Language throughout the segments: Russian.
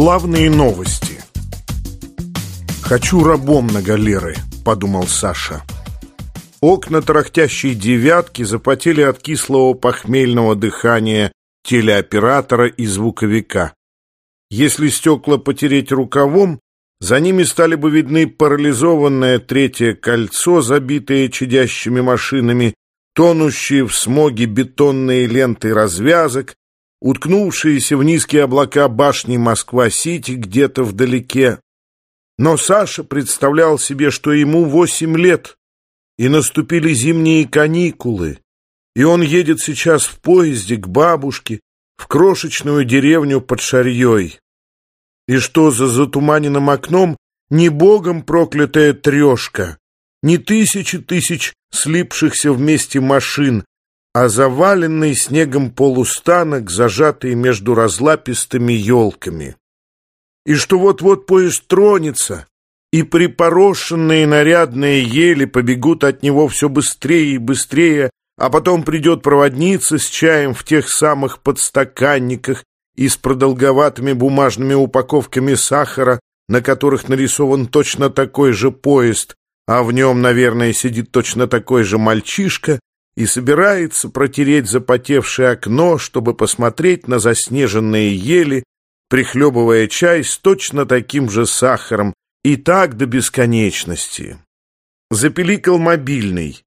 Главные новости. «Хочу рабом на галеры», — подумал Саша. Окна тарахтящей девятки запотели от кислого похмельного дыхания телеоператора и звуковика. Если стекла потереть рукавом, за ними стали бы видны парализованное третье кольцо, забитое чадящими машинами, тонущие в смоге бетонные ленты развязок, уткнувшиеся в низкие облака башни Москва-Сити где-то вдалеке. Но Саша представлял себе, что ему восемь лет, и наступили зимние каникулы, и он едет сейчас в поезде к бабушке в крошечную деревню под Шарьей. И что за затуманенным окном не богом проклятая трешка, не тысячи тысяч слипшихся вместе машин, а заваленный снегом полустанок, зажатый между разлапистыми елками. И что вот-вот поезд тронется, и припорошенные нарядные ели побегут от него все быстрее и быстрее, а потом придет проводница с чаем в тех самых подстаканниках и с продолговатыми бумажными упаковками сахара, на которых нарисован точно такой же поезд, а в нем, наверное, сидит точно такой же мальчишка, и собирается протереть запотевшее окно, чтобы посмотреть на заснеженные ели, прихлебывая чай с точно таким же сахаром, и так до бесконечности. Запеликал мобильный.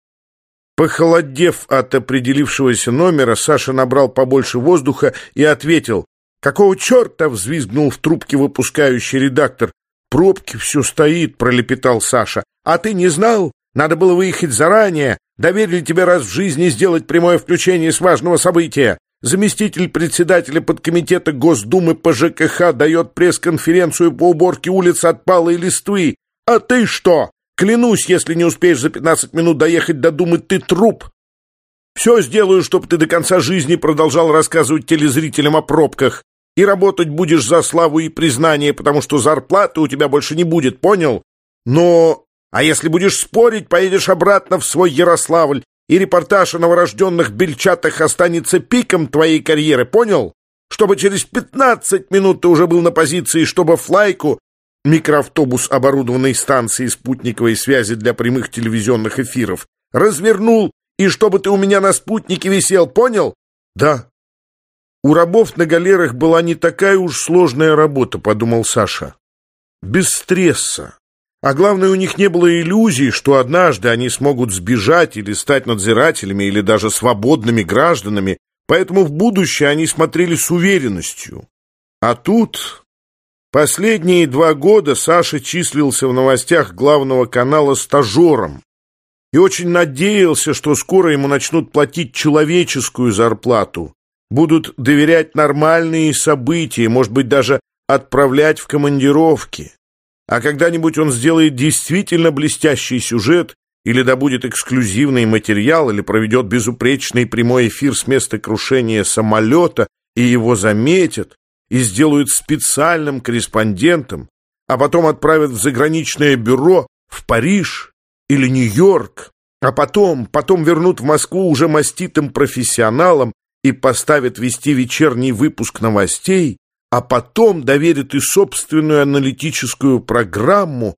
Похолодев от определившегося номера, Саша набрал побольше воздуха и ответил. «Какого черта?» — взвизгнул в трубке выпускающий редактор. «Пробки все стоит», — пролепетал Саша. «А ты не знал? Надо было выехать заранее. Доверили тебе раз в жизни сделать прямое включение с важного события. Заместитель председателя подкомитета Госдумы по ЖКХ дает пресс-конференцию по уборке улиц от палой листвы. А ты что? Клянусь, если не успеешь за 15 минут доехать до Думы, ты труп. Все сделаю, чтобы ты до конца жизни продолжал рассказывать телезрителям о пробках. И работать будешь за славу и признание, потому что зарплаты у тебя больше не будет, понял? Но а если будешь спорить, поедешь обратно в свой Ярославль, и репортаж о новорожденных бельчатах останется пиком твоей карьеры, понял? Чтобы через пятнадцать минут ты уже был на позиции, чтобы флайку, микроавтобус оборудованной станцией спутниковой связи для прямых телевизионных эфиров, развернул, и чтобы ты у меня на спутнике висел, понял? Да. У рабов на галерах была не такая уж сложная работа, подумал Саша. Без стресса. А главное, у них не было иллюзий, что однажды они смогут сбежать или стать надзирателями, или даже свободными гражданами, поэтому в будущее они смотрели с уверенностью. А тут... Последние два года Саша числился в новостях главного канала стажером и очень надеялся, что скоро ему начнут платить человеческую зарплату, будут доверять нормальные события, может быть, даже отправлять в командировки. А когда-нибудь он сделает действительно блестящий сюжет или добудет эксклюзивный материал, или проведет безупречный прямой эфир с места крушения самолета, и его заметят, и сделают специальным корреспондентом, а потом отправят в заграничное бюро в Париж или Нью-Йорк, а потом, потом вернут в Москву уже маститым профессионалом и поставят вести вечерний выпуск новостей, а потом доверит и собственную аналитическую программу,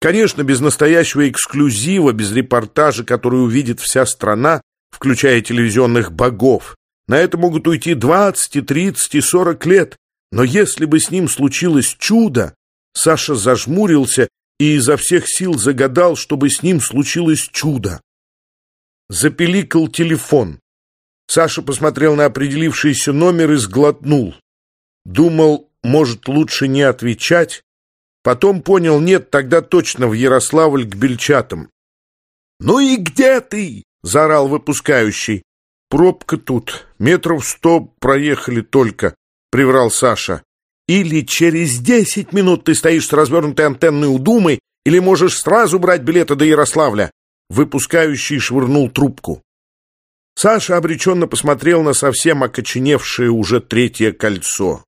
конечно, без настоящего эксклюзива, без репортажа, который увидит вся страна, включая телевизионных богов. На это могут уйти 20, и 30 и 40 лет, но если бы с ним случилось чудо, Саша зажмурился и изо всех сил загадал, чтобы с ним случилось чудо. Запеликал телефон. Саша посмотрел на определившийся номер и сглотнул. Думал, может, лучше не отвечать. Потом понял, нет, тогда точно в Ярославль к Бельчатам. «Ну и где ты?» — заорал выпускающий. «Пробка тут. Метров сто проехали только», — приврал Саша. «Или через десять минут ты стоишь с развернутой антенной у Думы, или можешь сразу брать билеты до Ярославля». Выпускающий швырнул трубку. Саша обреченно посмотрел на совсем окоченевшее уже третье кольцо.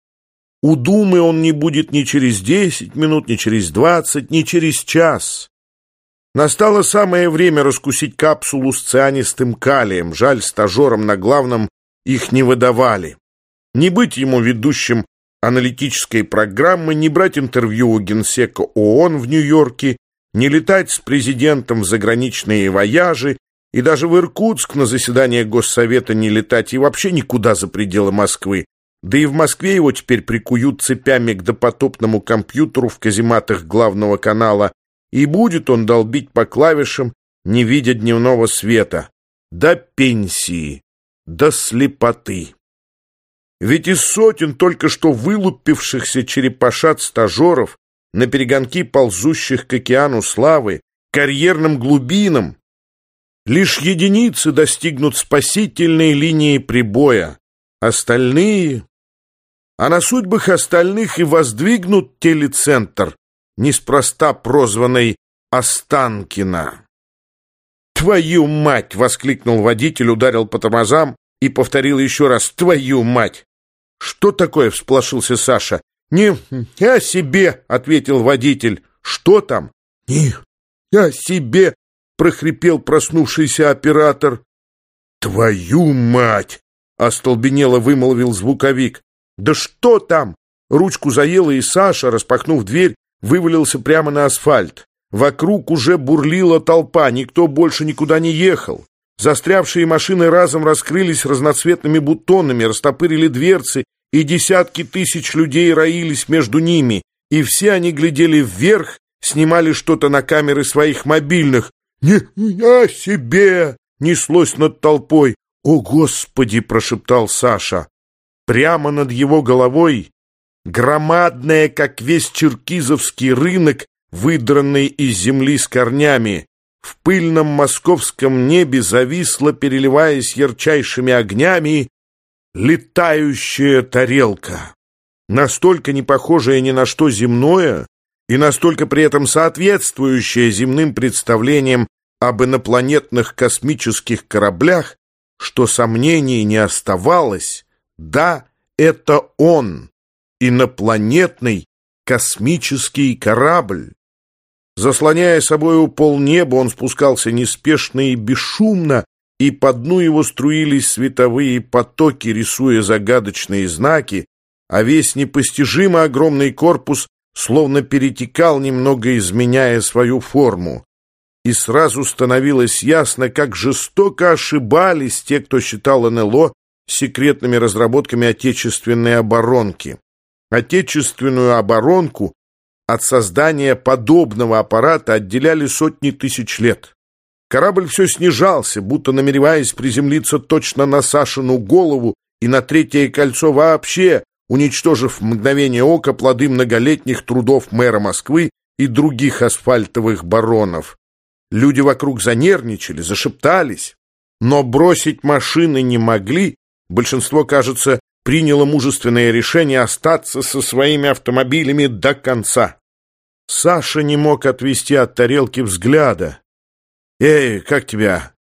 У Думы он не будет ни через десять минут, ни через двадцать, ни через час. Настало самое время раскусить капсулу с цианистым калием. Жаль, стажерам на главном их не выдавали. Не быть ему ведущим аналитической программы, не брать интервью у генсека ООН в Нью-Йорке, не летать с президентом в заграничные вояжи и даже в Иркутск на заседание Госсовета не летать и вообще никуда за пределы Москвы. Да и в Москве его теперь прикуют цепями к допотопному компьютеру в казематах главного канала, и будет он долбить по клавишам, не видя дневного света. До пенсии, до слепоты. Ведь из сотен только что вылупившихся черепашат-стажеров на перегонки ползущих к океану славы, карьерным глубинам, лишь единицы достигнут спасительной линии прибоя, остальные а на судьбах остальных и воздвигнут телецентр, неспроста прозванный Останкина. «Твою мать!» — воскликнул водитель, ударил по тормозам и повторил еще раз «Твою мать!» «Что такое?» — всполошился Саша. «Не я себе!» — ответил водитель. «Что там?» «Не я себе!» — прохрипел проснувшийся оператор. «Твою мать!» — остолбенело вымолвил звуковик. «Да что там?» Ручку заела, и Саша, распахнув дверь, вывалился прямо на асфальт. Вокруг уже бурлила толпа, никто больше никуда не ехал. Застрявшие машины разом раскрылись разноцветными бутонами, растопырили дверцы, и десятки тысяч людей роились между ними, и все они глядели вверх, снимали что-то на камеры своих мобильных. «Не я себе!» — неслось над толпой. «О, Господи!» — прошептал Саша. Прямо над его головой громадная, как весь черкизовский рынок, выдранный из земли с корнями, в пыльном московском небе зависла, переливаясь ярчайшими огнями, летающая тарелка, настолько не похожая ни на что земное и настолько при этом соответствующая земным представлениям об инопланетных космических кораблях, что сомнений не оставалось, да, это он, инопланетный космический корабль. Заслоняя собою полнеба, он спускался неспешно и бесшумно, и по дну его струились световые потоки, рисуя загадочные знаки, а весь непостижимо огромный корпус словно перетекал, немного изменяя свою форму. И сразу становилось ясно, как жестоко ошибались те, кто считал НЛО секретными разработками отечественной оборонки. Отечественную оборонку от создания подобного аппарата отделяли сотни тысяч лет. Корабль все снижался, будто намереваясь приземлиться точно на Сашину голову и на третье кольцо вообще, уничтожив в мгновение ока плоды многолетних трудов мэра Москвы и других асфальтовых баронов. Люди вокруг занервничали, зашептались, но бросить машины не могли Большинство, кажется, приняло мужественное решение остаться со своими автомобилями до конца. Саша не мог отвести от тарелки взгляда. «Эй, как тебя?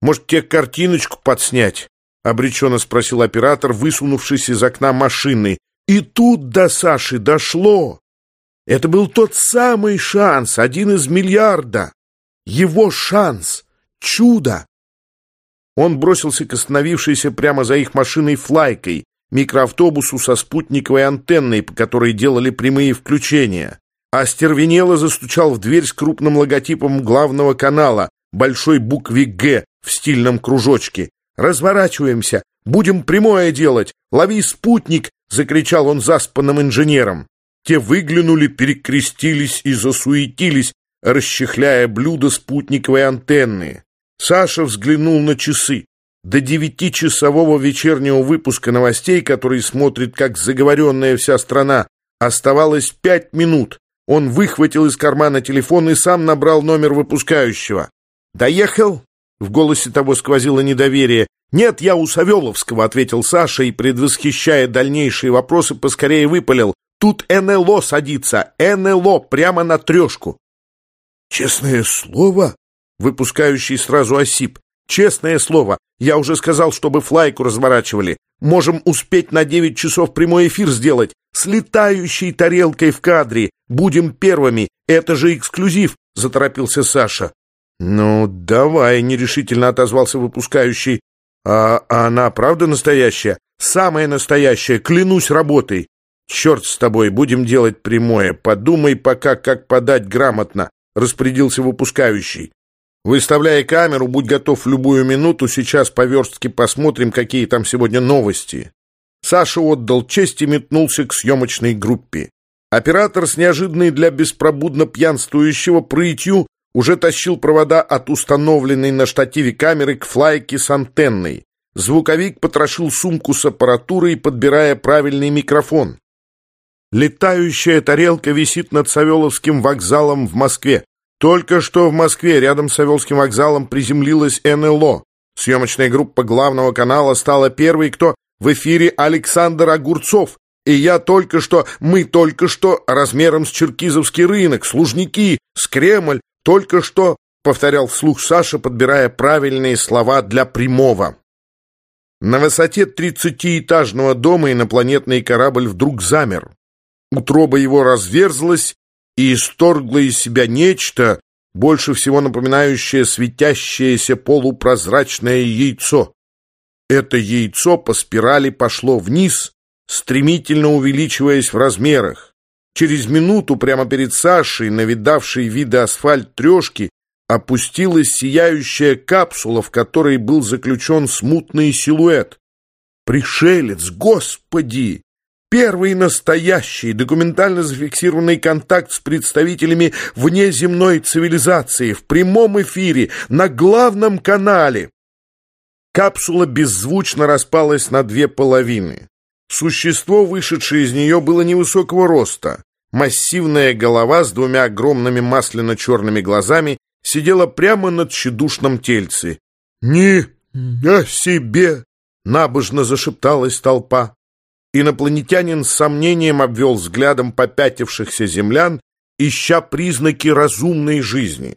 Может, тебе картиночку подснять?» — обреченно спросил оператор, высунувшись из окна машины. И тут до Саши дошло. Это был тот самый шанс, один из миллиарда. Его шанс, чудо. Он бросился к остановившейся прямо за их машиной флайкой, микроавтобусу со спутниковой антенной, по которой делали прямые включения. Остервенело застучал в дверь с крупным логотипом главного канала, большой букве «Г» в стильном кружочке. «Разворачиваемся! Будем прямое делать! Лови спутник!» — закричал он заспанным инженером. Те выглянули, перекрестились и засуетились, расчехляя блюдо спутниковой антенны. Саша взглянул на часы. До девятичасового вечернего выпуска новостей, который смотрит как заговоренная вся страна, оставалось пять минут. Он выхватил из кармана телефон и сам набрал номер выпускающего. «Доехал?» — в голосе того сквозило недоверие. «Нет, я у Савеловского», — ответил Саша и, предвосхищая дальнейшие вопросы, поскорее выпалил. «Тут НЛО садится, НЛО, прямо на трешку». «Честное слово?» Выпускающий сразу осип. «Честное слово, я уже сказал, чтобы флайку разворачивали. Можем успеть на девять часов прямой эфир сделать. С летающей тарелкой в кадре. Будем первыми. Это же эксклюзив», — заторопился Саша. «Ну, давай», — нерешительно отозвался выпускающий. «А, а она правда настоящая?» «Самая настоящая, клянусь работой». «Черт с тобой, будем делать прямое. Подумай пока, как подать грамотно», — распорядился выпускающий. «Выставляя камеру, будь готов в любую минуту, сейчас по верстке посмотрим, какие там сегодня новости». Саша отдал честь и метнулся к съемочной группе. Оператор с неожиданной для беспробудно пьянствующего прытью уже тащил провода от установленной на штативе камеры к флайке с антенной. Звуковик потрошил сумку с аппаратурой, подбирая правильный микрофон. Летающая тарелка висит над Савеловским вокзалом в Москве. Только что в Москве рядом с Савеловским вокзалом приземлилась НЛО. Съемочная группа главного канала стала первой, кто в эфире Александр Огурцов. И я только что, мы только что, размером с Черкизовский рынок, Служники, с Кремль, только что, повторял вслух Саша, подбирая правильные слова для прямого. На высоте тридцатиэтажного дома инопланетный корабль вдруг замер. Утроба его разверзлась и исторгла из себя нечто, больше всего напоминающее светящееся полупрозрачное яйцо. Это яйцо по спирали пошло вниз, стремительно увеличиваясь в размерах. Через минуту прямо перед Сашей, навидавшей виды асфальт трешки, опустилась сияющая капсула, в которой был заключен смутный силуэт. «Пришелец, господи!» Первый настоящий, документально зафиксированный контакт с представителями внеземной цивилизации в прямом эфире на главном канале. Капсула беззвучно распалась на две половины. Существо, вышедшее из нее, было невысокого роста. Массивная голова с двумя огромными масляно-черными глазами сидела прямо над тщедушном тельце. «Ни я себе!» — набожно зашепталась толпа. Инопланетянин с сомнением обвел взглядом попятившихся землян, ища признаки разумной жизни.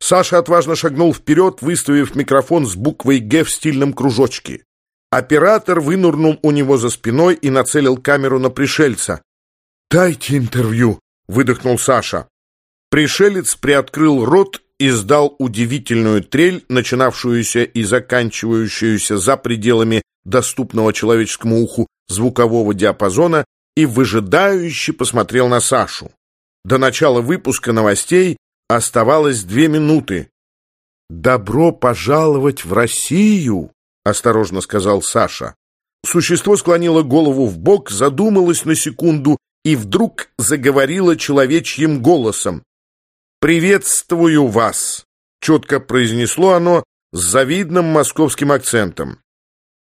Саша отважно шагнул вперед, выставив микрофон с буквой «Г» в стильном кружочке. Оператор вынурнул у него за спиной и нацелил камеру на пришельца. «Дайте интервью», — выдохнул Саша. Пришелец приоткрыл рот и издал удивительную трель, начинавшуюся и заканчивающуюся за пределами доступного человеческому уху звукового диапазона, и выжидающе посмотрел на Сашу. До начала выпуска новостей оставалось две минуты. «Добро пожаловать в Россию!» — осторожно сказал Саша. Существо склонило голову в бок, задумалось на секунду и вдруг заговорило человечьим голосом. «Приветствую вас!» — четко произнесло оно с завидным московским акцентом.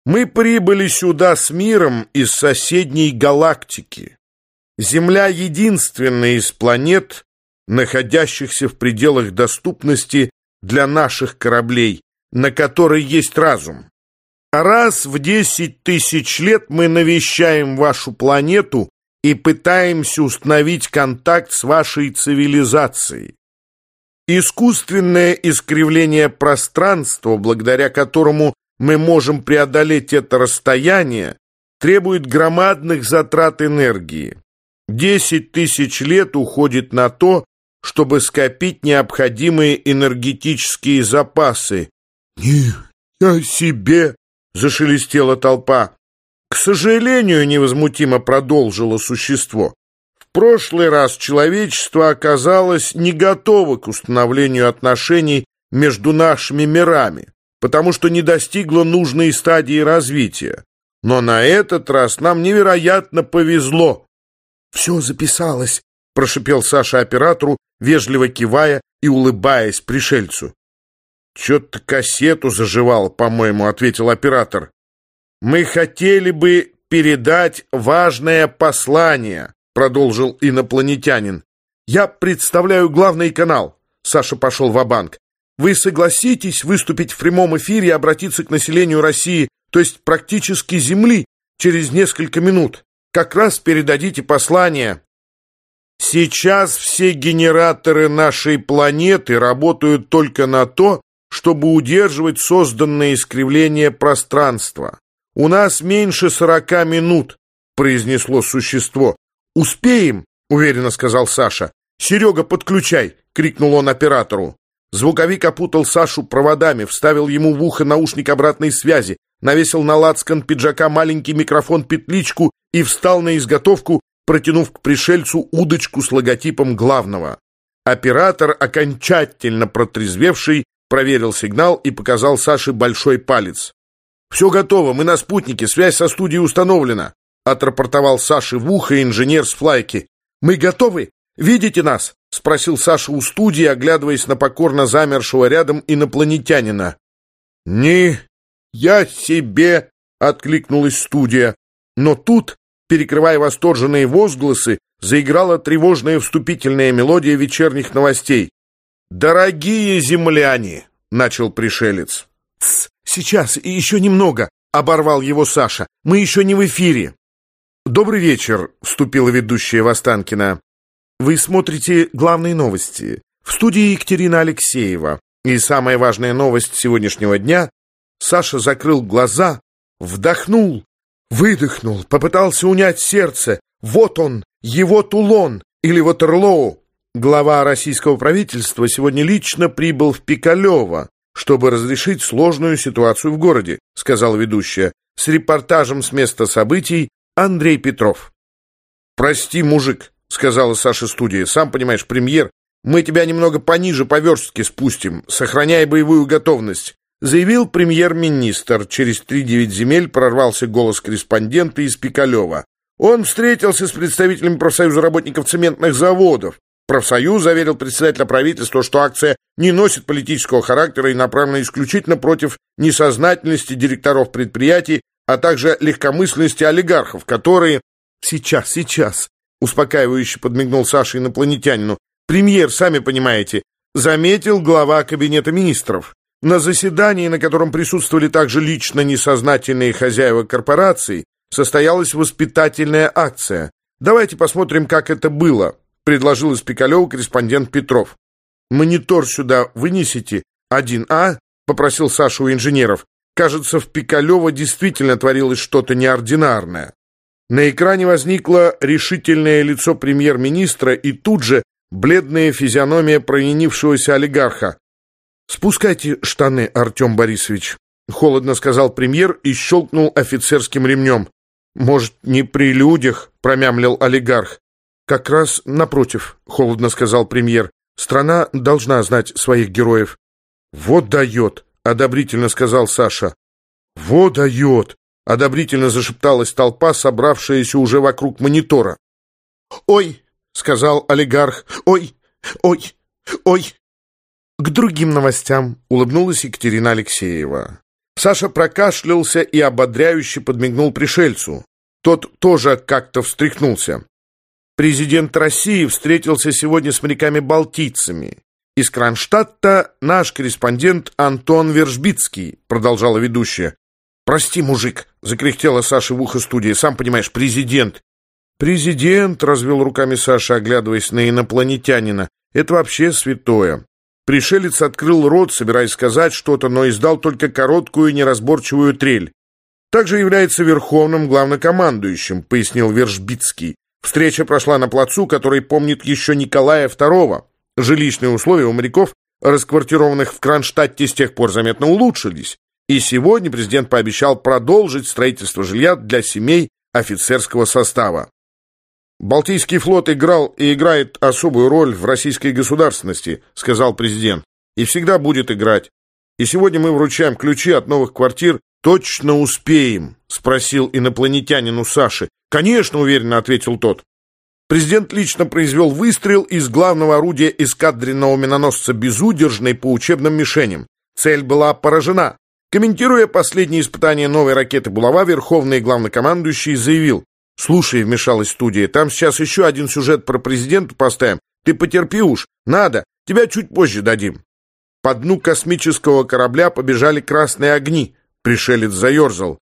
«Мы прибыли сюда с миром из соседней галактики. Земля единственная из планет, находящихся в пределах доступности для наших кораблей, на которой есть разум. Раз в десять тысяч лет мы навещаем вашу планету и пытаемся установить контакт с вашей цивилизацией. Искусственное искривление пространства, благодаря которому мы можем преодолеть это расстояние, требует громадных затрат энергии. Десять тысяч лет уходит на то, чтобы скопить необходимые энергетические запасы. «Ни я себе!» — зашелестела толпа. «К сожалению, невозмутимо продолжило существо. В прошлый раз человечество оказалось не готово к установлению отношений между нашими мирами, потому что не достигло нужной стадии развития. Но на этот раз нам невероятно повезло». «Все записалось», — прошипел Саша оператору, вежливо кивая и улыбаясь пришельцу. «Чё-то кассету заживал, по-моему», — ответил оператор. «Мы хотели бы передать важное послание», — продолжил инопланетянин. «Я представляю главный канал», — Саша пошел в банк «Вы согласитесь выступить в прямом эфире и обратиться к населению России, то есть практически Земли, через несколько минут? Как раз передадите послание». Сейчас все генераторы нашей планеты работают только на то, чтобы удерживать созданное искривление пространства. «У нас меньше сорока минут», — произнесло существо. «Успеем», — уверенно сказал Саша. «Серега, подключай!» — крикнул он оператору. Звуковик опутал Сашу проводами, вставил ему в ухо наушник обратной связи, навесил на лацкан пиджака маленький микрофон-петличку и встал на изготовку, протянув к пришельцу удочку с логотипом главного. Оператор, окончательно протрезвевший, проверил сигнал и показал Саше большой палец. «Все готово, мы на спутнике, связь со студией установлена», отрапортовал Саше в ухо инженер с флайки. «Мы готовы? Видите нас?» спросил Саша у студии, оглядываясь на покорно замершего рядом инопланетянина. «Не я себе!» — откликнулась студия. Но тут, перекрывая восторженные возгласы, заиграла тревожная вступительная мелодия вечерних новостей. «Дорогие земляне!» — начал пришелец. «Тсс, сейчас, и еще немного!» — оборвал его Саша. «Мы еще не в эфире!» «Добрый вечер!» — вступила ведущая Востанкина. «Вы смотрите главные новости. В студии Екатерина Алексеева. И самая важная новость сегодняшнего дня — Саша закрыл глаза, вдохнул, выдохнул, попытался унять сердце. Вот он, его Тулон или Ватерлоу. Глава российского правительства сегодня лично прибыл в Пикалево, чтобы разрешить сложную ситуацию в городе, сказал ведущая, с репортажем с места событий Андрей Петров. «Прости, мужик», — сказала Саша студия, «сам понимаешь, премьер, мы тебя немного пониже по верстке спустим, сохраняя боевую готовность», заявил премьер-министр. Через три-девять земель прорвался голос корреспондента из Пикалева. Он встретился с представителями профсоюза работников цементных заводов. Профсоюз заверил председателя правительства, что акция не носит политического характера и направлена исключительно против несознательности директоров предприятий, а также легкомысленности олигархов, которые... «Сейчас, сейчас!» — успокаивающе подмигнул Саша инопланетянину. «Премьер, сами понимаете, заметил глава кабинета министров. На заседании, на котором присутствовали также лично несознательные хозяева корпораций, состоялась воспитательная акция. Давайте посмотрим, как это было, предложил из Пикалева корреспондент Петров. Монитор сюда вынесите. Один А, попросил Саша у инженеров. Кажется, в Пикалево действительно творилось что-то неординарное. На экране возникло решительное лицо премьер-министра и тут же бледная физиономия проявившегося олигарха. «Спускайте штаны, Артем Борисович», — холодно сказал премьер и щелкнул офицерским ремнем. «Может, не при людях?» — промямлил олигарх. «Как раз напротив», — холодно сказал премьер. «Страна должна знать своих героев». «Вот дает», — одобрительно сказал Саша. «Вот дает», — одобрительно зашепталась толпа, собравшаяся уже вокруг монитора. «Ой», — сказал олигарх, «ой, ой, ой». К другим новостям улыбнулась Екатерина Алексеева. Саша прокашлялся и ободряюще подмигнул пришельцу. Тот тоже как-то встряхнулся. Президент России встретился сегодня с моряками-балтийцами. Из Кронштадта наш корреспондент Антон Вержбицкий, продолжала ведущая. «Прости, мужик», — закряхтела Саша в ухо студии, «сам понимаешь, президент». «Президент», — развел руками Саша, оглядываясь на инопланетянина, — «это вообще святое». Пришелец открыл рот, собираясь сказать что-то, но издал только короткую неразборчивую трель. Также является верховным главнокомандующим, пояснил Вершбицкий. Встреча прошла на плацу, который помнит еще Николая II. Жилищные условия у моряков, расквартированных в Кронштадте, с тех пор заметно улучшились. И сегодня президент пообещал продолжить строительство жилья для семей офицерского состава. «Балтийский флот играл и играет особую роль в российской государственности», сказал президент, «и всегда будет играть. И сегодня мы вручаем ключи от новых квартир. Точно успеем?» спросил инопланетянин у Саши. «Конечно», уверенно ответил тот. Президент лично произвел выстрел из главного орудия эскадренного миноносца «Безудержный» по учебным мишеням. Цель была поражена. Комментируя последние испытания новой ракеты «Булава», верховный главнокомандующий заявил, «Слушай», — вмешалась студия, «там сейчас еще один сюжет про президента поставим. Ты потерпи уж. Надо. Тебя чуть позже дадим». По дну космического корабля побежали красные огни. Пришелец заерзал.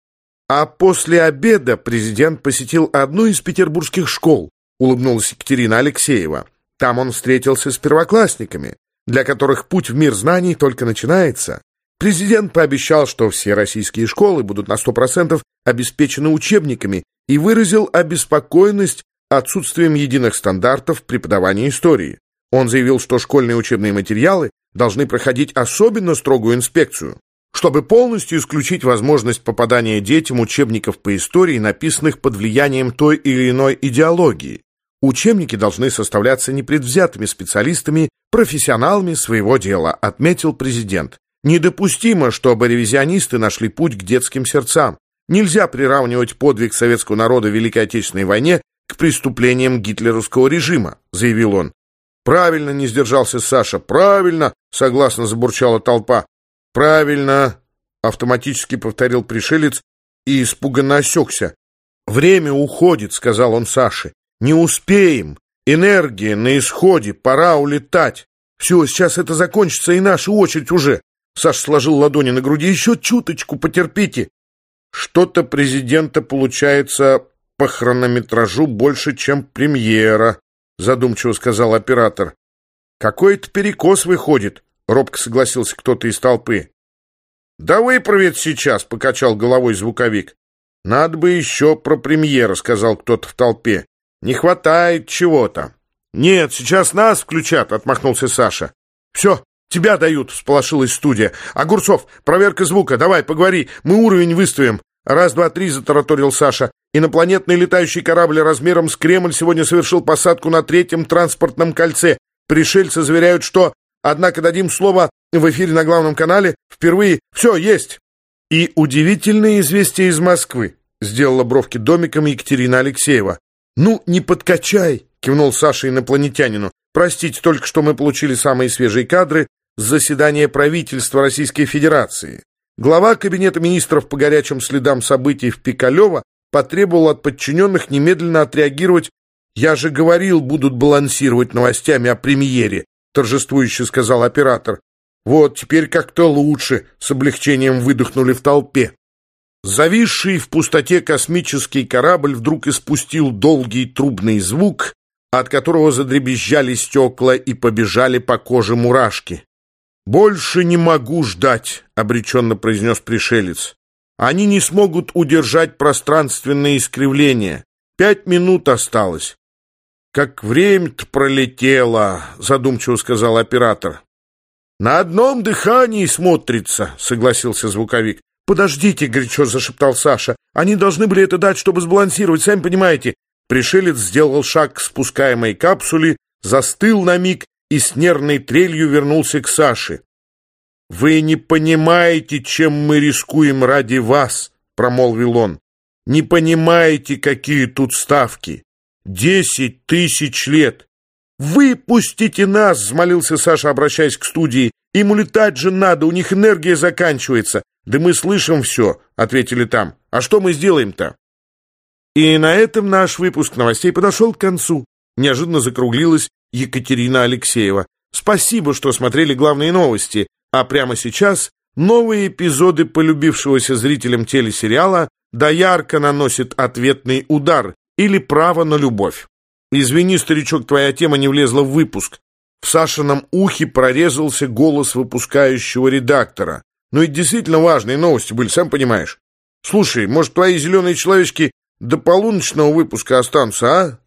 А после обеда президент посетил одну из петербургских школ, улыбнулась Екатерина Алексеева. Там он встретился с первоклассниками, для которых путь в мир знаний только начинается. Президент пообещал, что все российские школы будут на 100% обеспечены учебниками и выразил обеспокоенность отсутствием единых стандартов преподавания истории. Он заявил, что школьные учебные материалы должны проходить особенно строгую инспекцию. чтобы полностью исключить возможность попадания детям учебников по истории, написанных под влиянием той или иной идеологии. Учебники должны составляться непредвзятыми специалистами, профессионалами своего дела, отметил президент. Недопустимо, чтобы ревизионисты нашли путь к детским сердцам. Нельзя приравнивать подвиг советского народа в Великой Отечественной войне к преступлениям гитлеровского режима, заявил он. Правильно не сдержался Саша. Правильно, согласно забурчала толпа. Правильно, автоматически повторил пришелец и испуганно осекся. Время уходит, сказал он Саше. Не успеем. Энергия на исходе, пора улетать. Все, сейчас это закончится, и наша очередь уже. Саша сложил ладони на груди. Еще чуточку потерпите. Что-то президента получается по хронометражу больше, чем премьера, задумчиво сказал оператор. Какой-то перекос выходит, робко согласился кто-то из толпы. Да выправит сейчас, покачал головой звуковик. Надо бы еще про премьера, сказал кто-то в толпе. Не хватает чего-то. Нет, сейчас нас включат, отмахнулся Саша. Все, тебя дают, всполошилась студия. Огурцов, проверка звука, давай, поговори, мы уровень выставим. Раз, два, три, затараторил Саша. Инопланетный летающий корабль размером с Кремль сегодня совершил посадку на третьем транспортном кольце. Пришельцы заверяют, что... Однако дадим слово в эфире на главном канале. Впервые... Все, есть. И удивительное известие из Москвы. Сделала бровки домиком Екатерина Алексеева. «Ну, не подкачай!» — кивнул Саша инопланетянину. «Простите, только что мы получили самые свежие кадры с заседания правительства Российской Федерации. Глава Кабинета министров по горячим следам событий в Пикалево потребовал от подчиненных немедленно отреагировать «Я же говорил, будут балансировать новостями о премьере», торжествующе сказал оператор. «Вот, теперь как-то лучше», — с облегчением выдохнули в толпе. Зависший в пустоте космический корабль вдруг испустил долгий трубный звук, от которого задребезжали стекла и побежали по коже мурашки. «Больше не могу ждать», — обреченно произнес пришелец. «Они не смогут удержать пространственные искривления. Пять минут осталось». «Как время-то пролетело», — задумчиво сказал оператор. «На одном дыхании смотрится», — согласился звуковик. «Подождите», — горячо зашептал Саша. «Они должны были это дать, чтобы сбалансировать, сами понимаете». Пришелец сделал шаг к спускаемой капсуле, застыл на миг и с нервной трелью вернулся к Саше. «Вы не понимаете, чем мы рискуем ради вас», — промолвил он. «Не понимаете, какие тут ставки. Десять тысяч лет. «Выпустите нас!» — взмолился Саша, обращаясь к студии. «Им улетать же надо, у них энергия заканчивается. «Да мы слышим все», — ответили там. «А что мы сделаем-то?» И на этом наш выпуск новостей подошел к концу. Неожиданно закруглилась Екатерина Алексеева. Спасибо, что смотрели главные новости. А прямо сейчас новые эпизоды полюбившегося зрителям телесериала «Доярка наносит ответный удар» или «Право на любовь». Извини, старичок, твоя тема не влезла в выпуск. В Сашином ухе прорезался голос выпускающего редактора. Ну и действительно важные новости были, сам понимаешь. Слушай, может, твои зеленые человечки до полуночного выпуска останутся, а?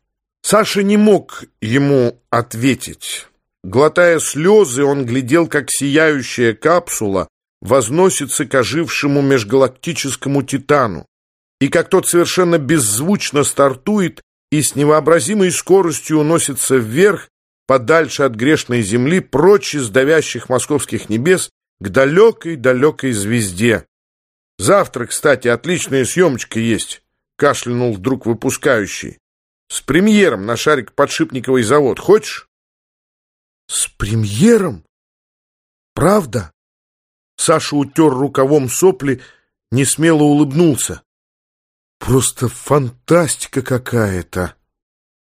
Саша не мог ему ответить. Глотая слезы, он глядел, как сияющая капсула возносится к ожившему межгалактическому титану, и как тот совершенно беззвучно стартует и с невообразимой скоростью уносится вверх, подальше от грешной земли, прочь из давящих московских небес, к далекой-далекой звезде. Завтра, кстати, отличная съемочка есть, кашлянул вдруг выпускающий. С премьером на шарик-подшипниковый завод. Хочешь? С премьером? Правда? Саша утер рукавом сопли, несмело улыбнулся. Просто фантастика какая-то!